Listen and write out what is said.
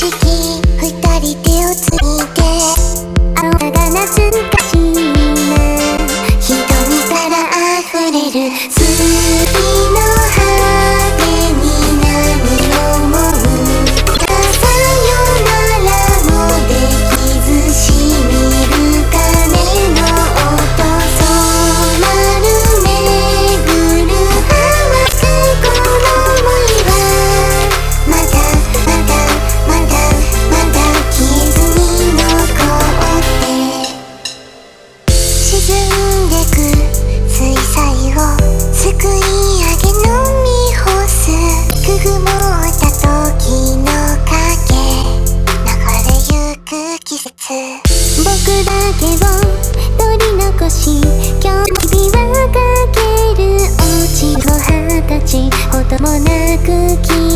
式二人手をつぎ。もなく消